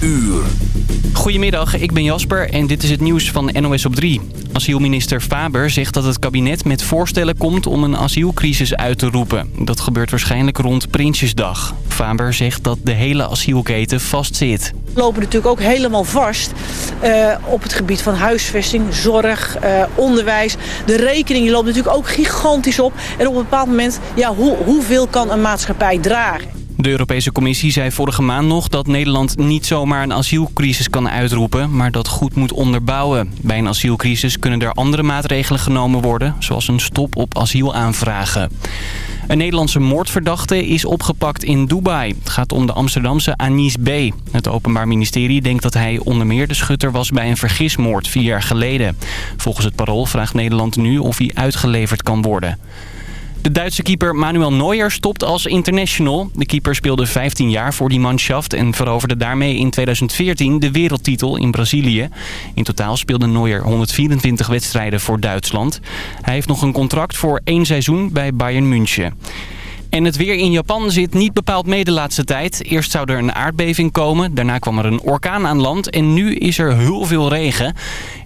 uur. Goedemiddag, ik ben Jasper en dit is het nieuws van NOS op 3. Asielminister Faber zegt dat het kabinet met voorstellen komt om een asielcrisis uit te roepen. Dat gebeurt waarschijnlijk rond Prinsjesdag. Faber zegt dat de hele asielketen vastzit. We lopen natuurlijk ook helemaal vast uh, op het gebied van huisvesting, zorg, uh, onderwijs. De rekening die loopt natuurlijk ook gigantisch op. En op een bepaald moment, ja, hoe, hoeveel kan een maatschappij dragen? De Europese Commissie zei vorige maand nog dat Nederland niet zomaar een asielcrisis kan uitroepen, maar dat goed moet onderbouwen. Bij een asielcrisis kunnen er andere maatregelen genomen worden, zoals een stop op asielaanvragen. Een Nederlandse moordverdachte is opgepakt in Dubai. Het gaat om de Amsterdamse Anis B. Het Openbaar Ministerie denkt dat hij onder meer de schutter was bij een vergismoord vier jaar geleden. Volgens het parool vraagt Nederland nu of hij uitgeleverd kan worden. De Duitse keeper Manuel Neuer stopt als international. De keeper speelde 15 jaar voor die manschaft en veroverde daarmee in 2014 de wereldtitel in Brazilië. In totaal speelde Neuer 124 wedstrijden voor Duitsland. Hij heeft nog een contract voor één seizoen bij Bayern München. En het weer in Japan zit niet bepaald mee de laatste tijd. Eerst zou er een aardbeving komen, daarna kwam er een orkaan aan land en nu is er heel veel regen.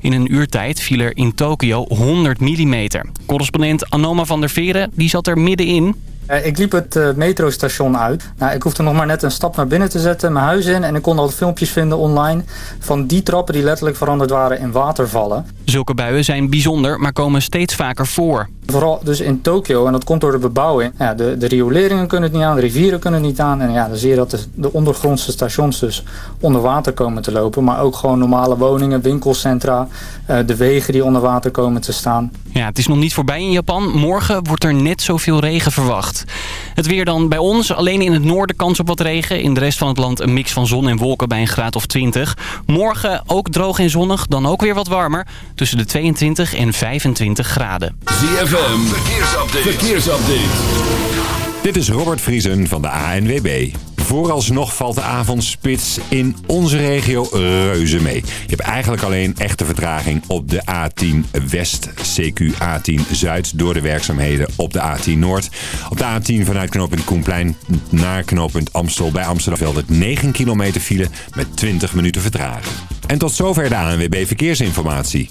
In een uurtijd viel er in Tokio 100 mm. Correspondent Anoma van der Veren die zat er middenin. Eh, ik liep het uh, metrostation uit. Nou, ik hoefde nog maar net een stap naar binnen te zetten, mijn huis in. En ik kon al filmpjes vinden online van die trappen die letterlijk veranderd waren in watervallen. Zulke buien zijn bijzonder, maar komen steeds vaker voor. Vooral dus in Tokio, en dat komt door de bebouwing. Ja, de, de rioleringen kunnen het niet aan, de rivieren kunnen het niet aan. En ja, dan zie je dat de, de ondergrondse stations dus onder water komen te lopen. Maar ook gewoon normale woningen, winkelcentra, uh, de wegen die onder water komen te staan. Ja, het is nog niet voorbij in Japan. Morgen wordt er net zoveel regen verwacht. Het weer dan bij ons. Alleen in het noorden kans op wat regen. In de rest van het land een mix van zon en wolken bij een graad of 20. Morgen ook droog en zonnig, dan ook weer wat warmer. Tussen de 22 en 25 graden. ZFM, verkeersupdate. verkeersupdate. Dit is Robert Vriesen van de ANWB. Vooralsnog valt de avondspits in onze regio reuze mee. Je hebt eigenlijk alleen echte vertraging op de A10 West, CQ A10 Zuid... door de werkzaamheden op de A10 Noord. Op de A10 vanuit knooppunt Koenplein naar knooppunt Amstel bij Amsterdam... het 9 kilometer file met 20 minuten vertraging. En tot zover de ANWB Verkeersinformatie.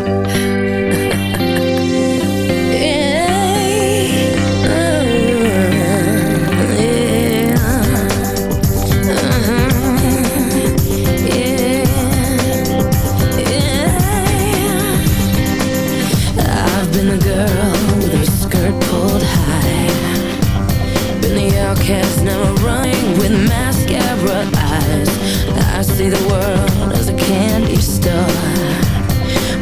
See the world as a candy store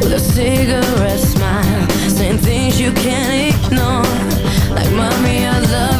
with a cigarette smile, saying things you can't ignore. Like, mommy, I love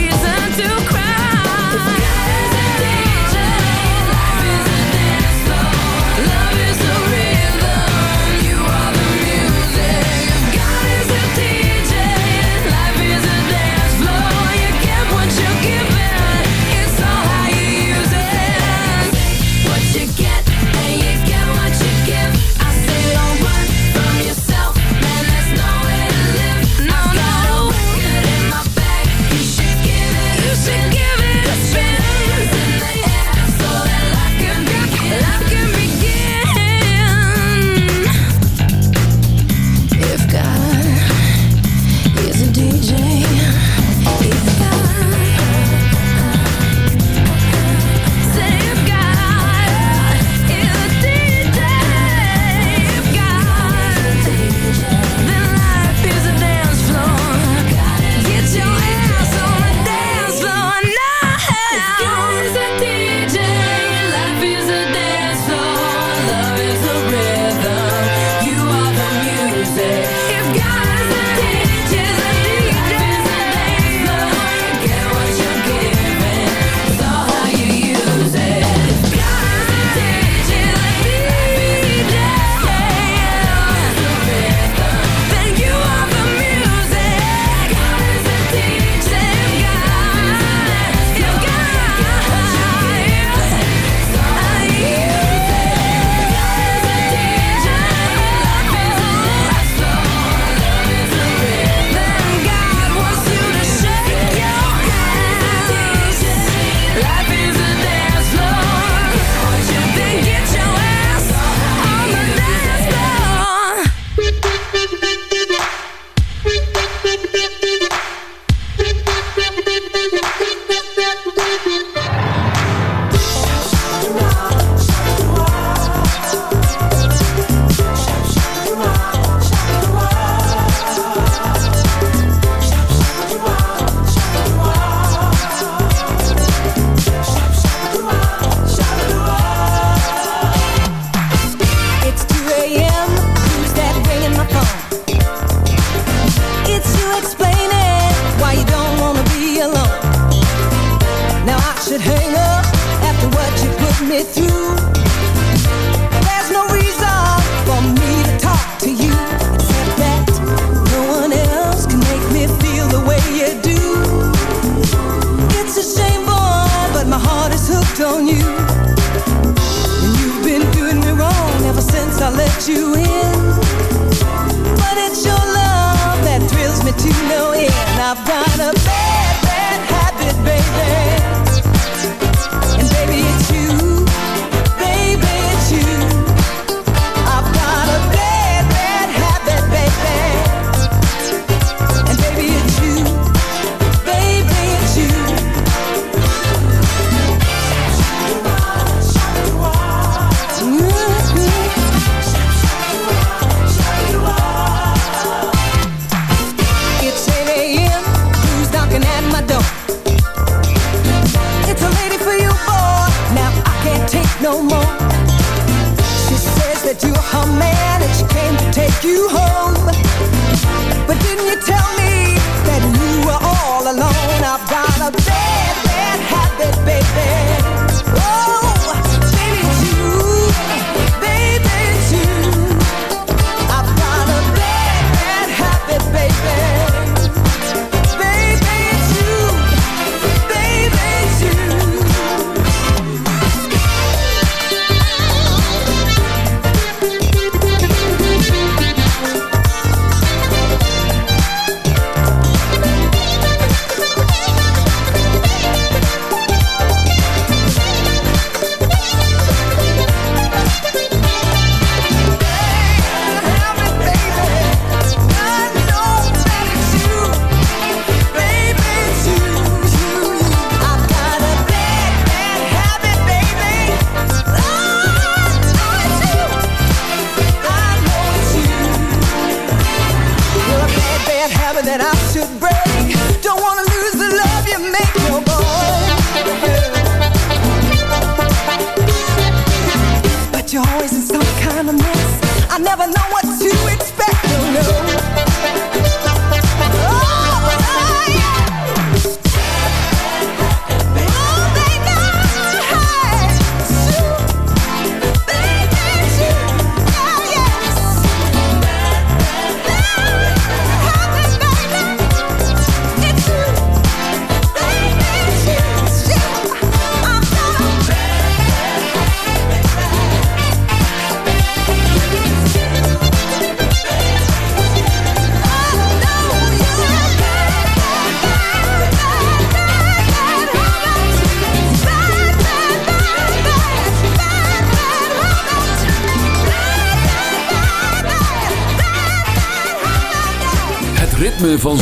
explaining why you don't wanna be alone. Now I should hang up after what you put me through. There's no reason for me to talk to you except that no one else can make me feel the way you do. It's a shame, boy, but my heart is hooked on you. And you've been doing me wrong ever since I let you in. to no end. I've got a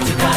to God.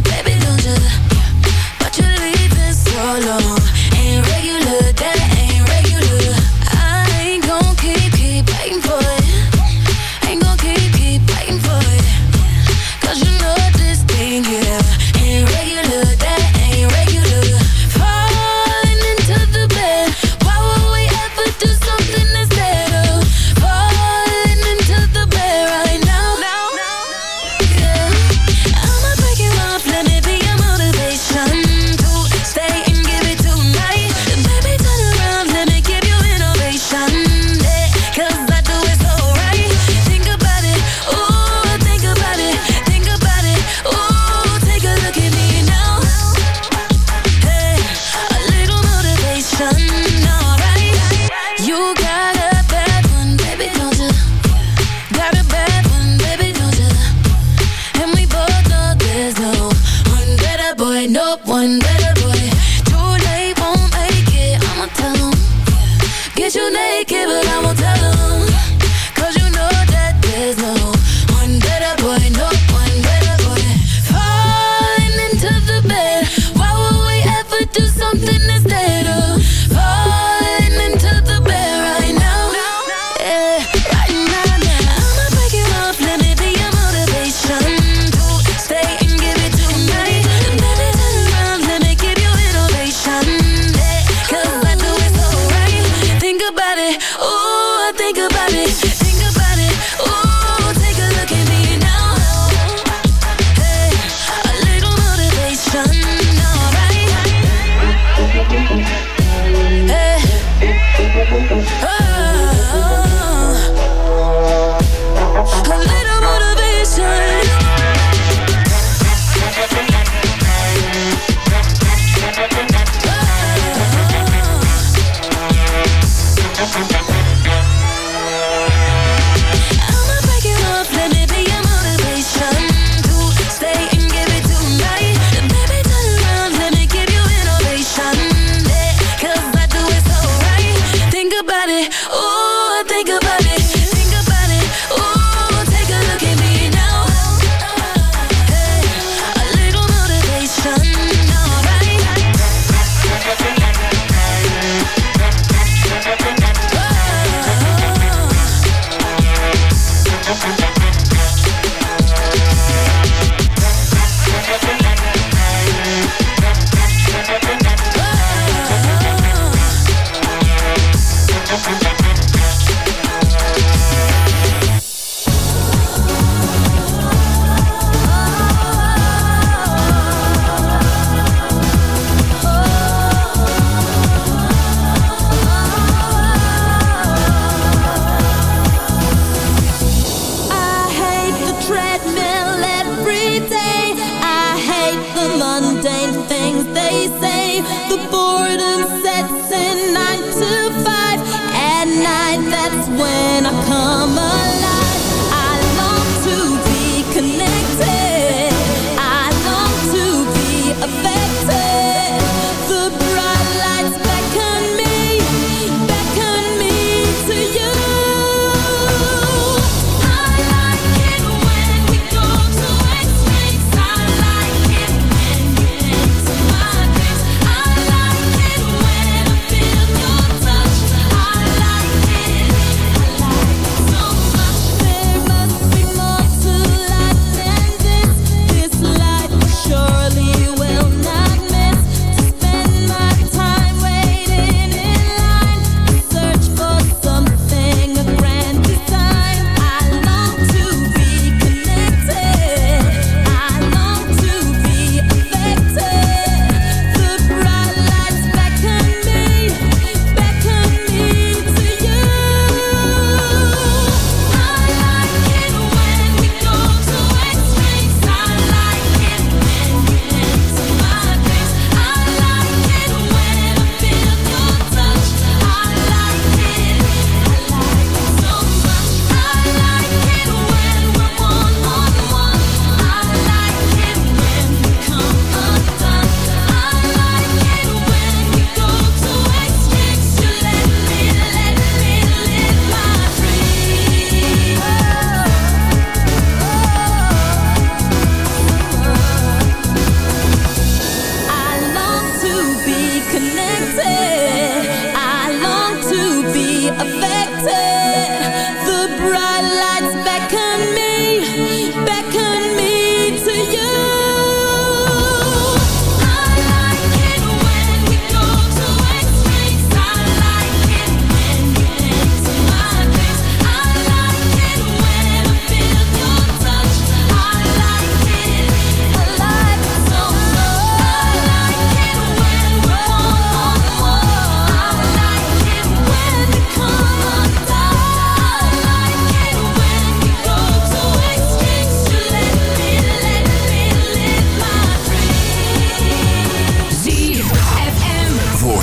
Baby,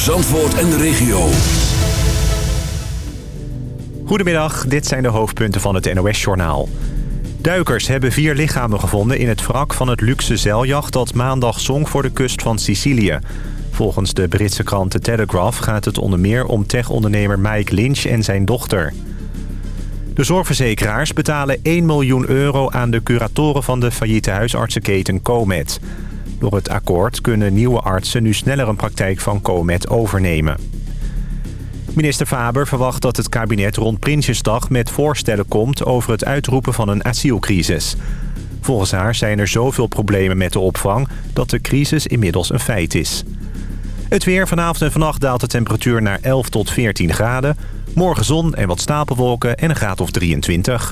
Zandvoort en de regio. Goedemiddag, dit zijn de hoofdpunten van het NOS-journaal. Duikers hebben vier lichamen gevonden in het wrak van het luxe zeiljacht... dat maandag zonk voor de kust van Sicilië. Volgens de Britse krant The Telegraph gaat het onder meer om tech-ondernemer Mike Lynch en zijn dochter. De zorgverzekeraars betalen 1 miljoen euro aan de curatoren van de failliete huisartsenketen Comet. Door het akkoord kunnen nieuwe artsen nu sneller een praktijk van Comet overnemen. Minister Faber verwacht dat het kabinet rond Prinsjesdag met voorstellen komt over het uitroepen van een asielcrisis. Volgens haar zijn er zoveel problemen met de opvang dat de crisis inmiddels een feit is. Het weer vanavond en vannacht daalt de temperatuur naar 11 tot 14 graden. Morgen zon en wat stapelwolken en een graad of 23.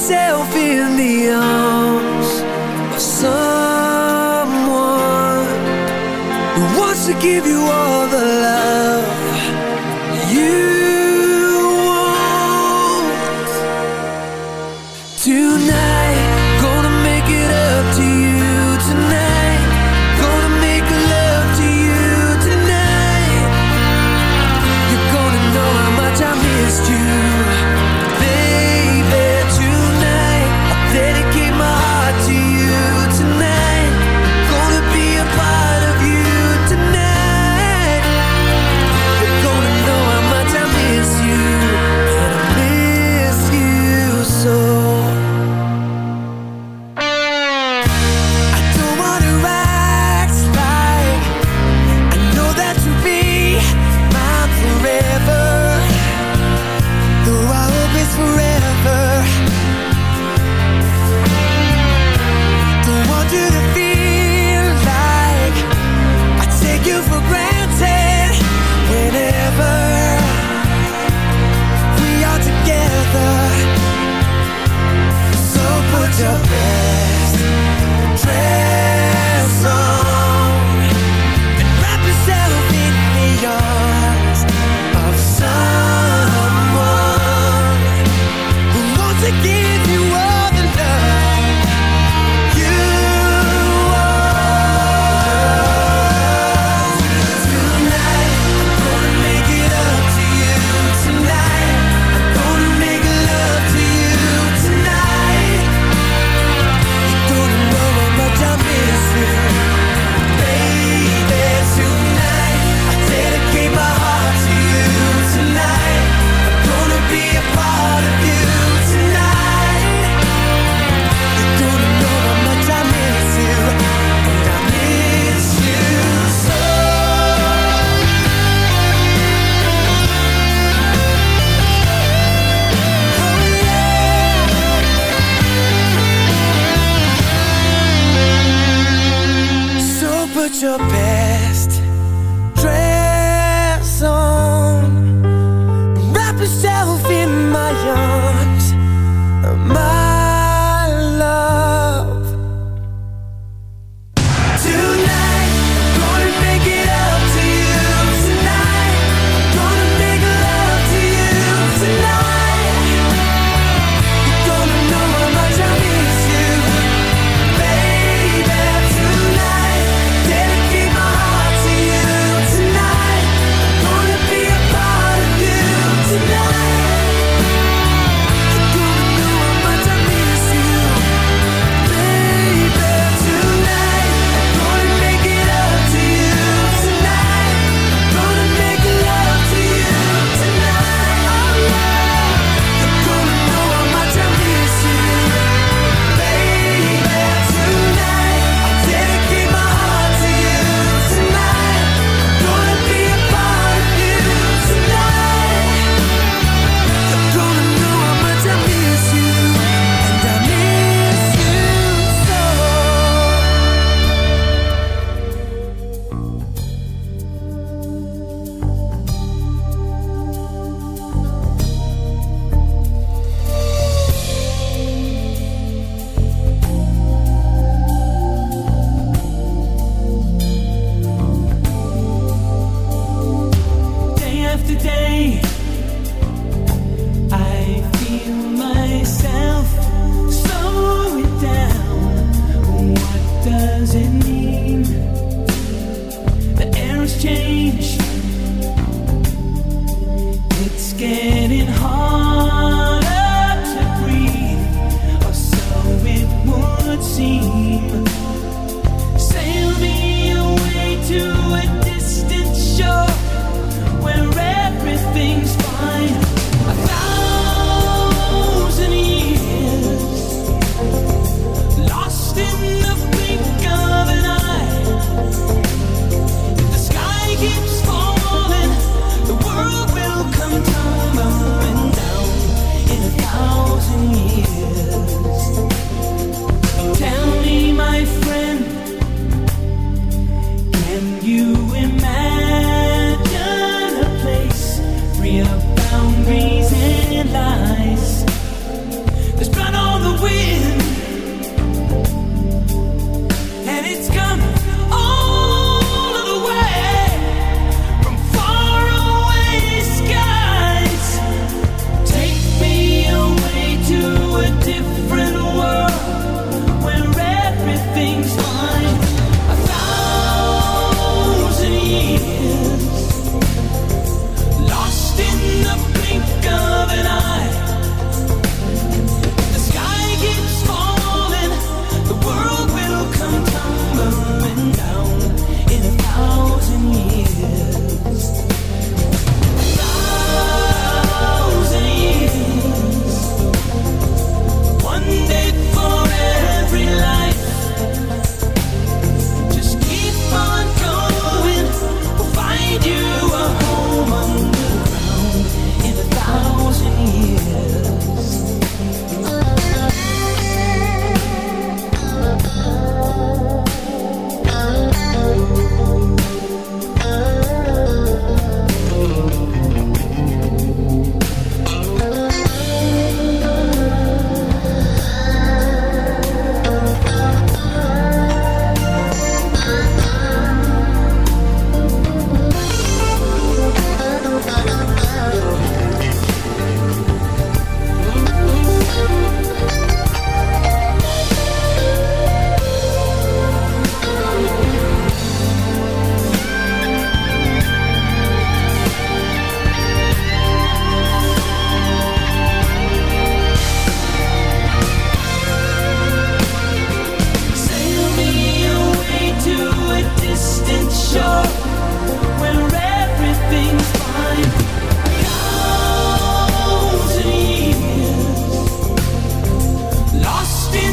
yourself in the arms of someone who wants to give you all the love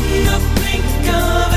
the blink of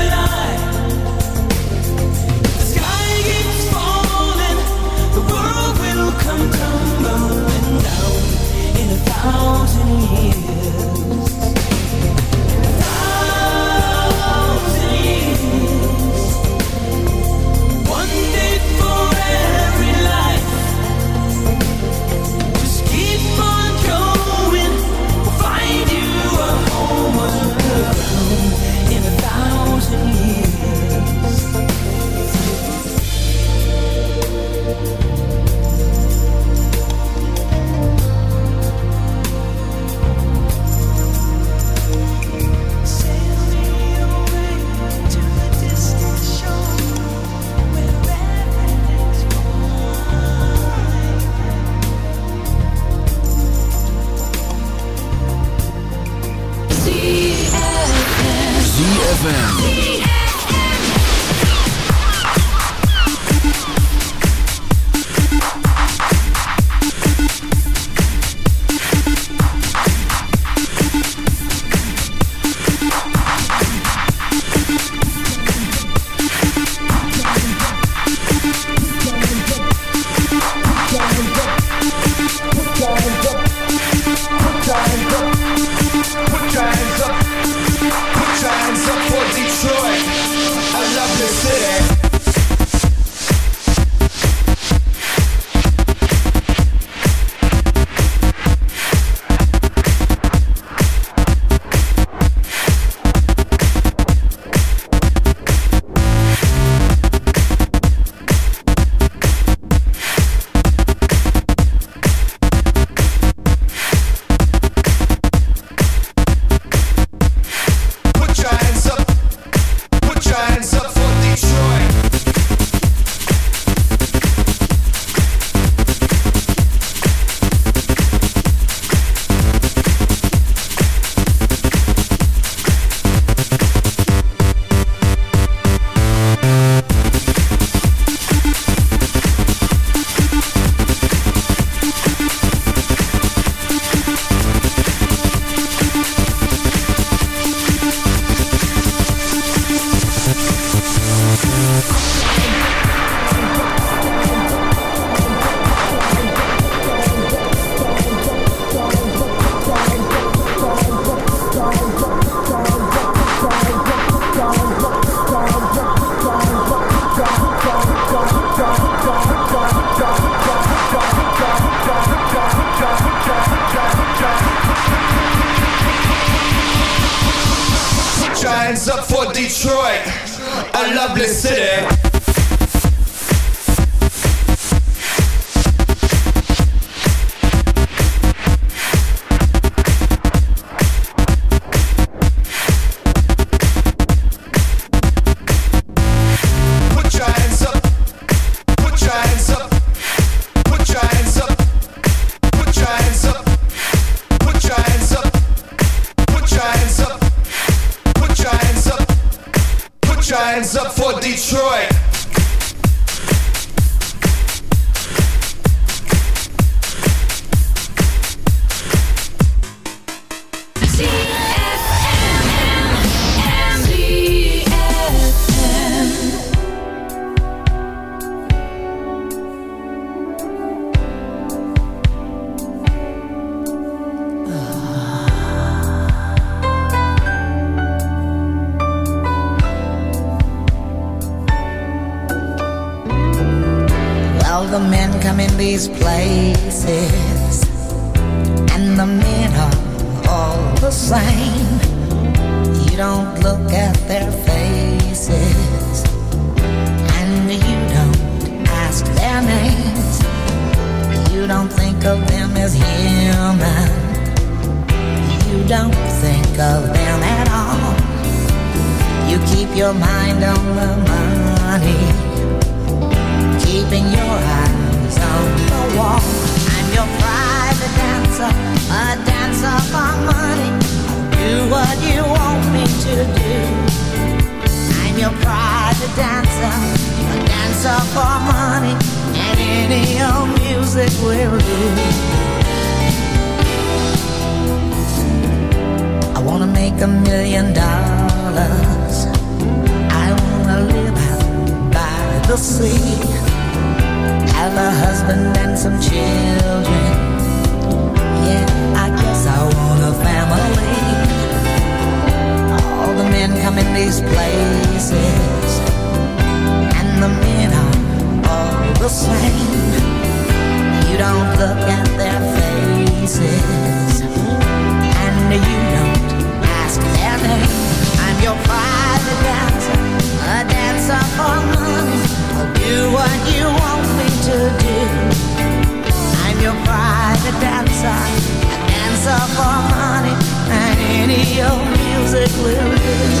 Your music living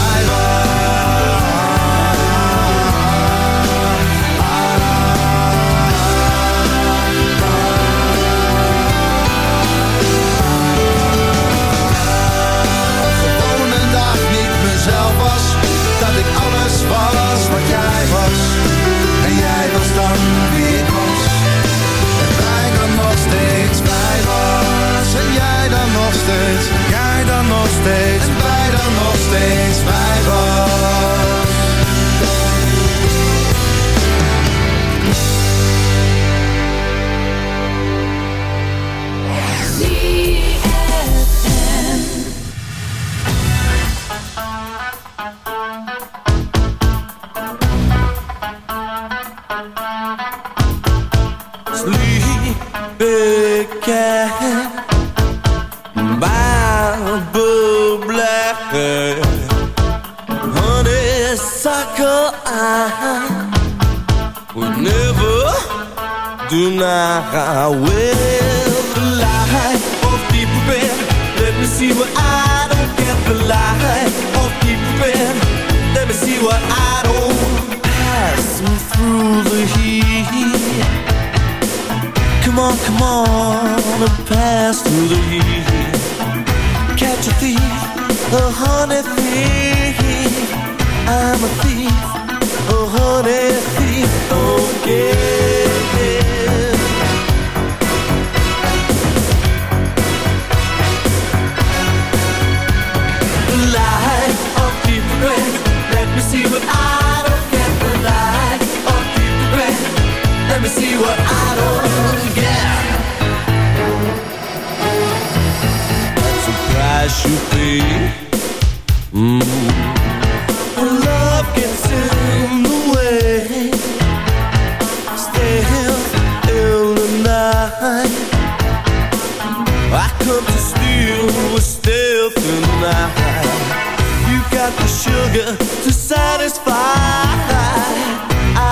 En jij was dan wie ik was. En wij dan nog steeds wij was. En jij dan nog steeds Jij dan nog steeds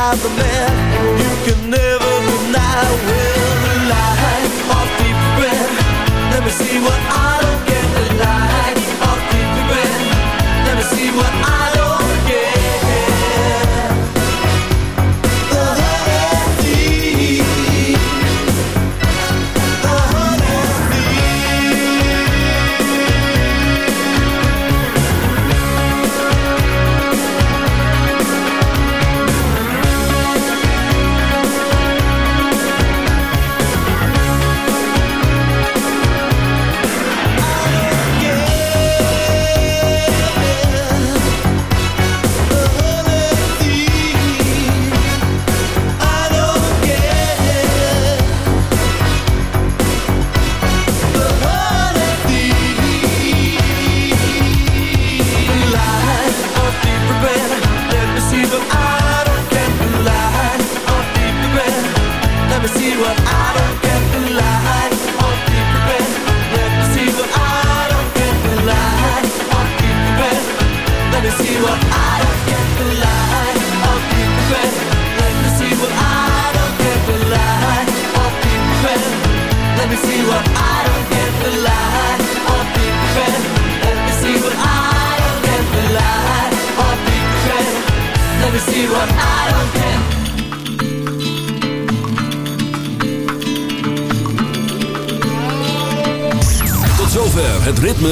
lies a man. You can never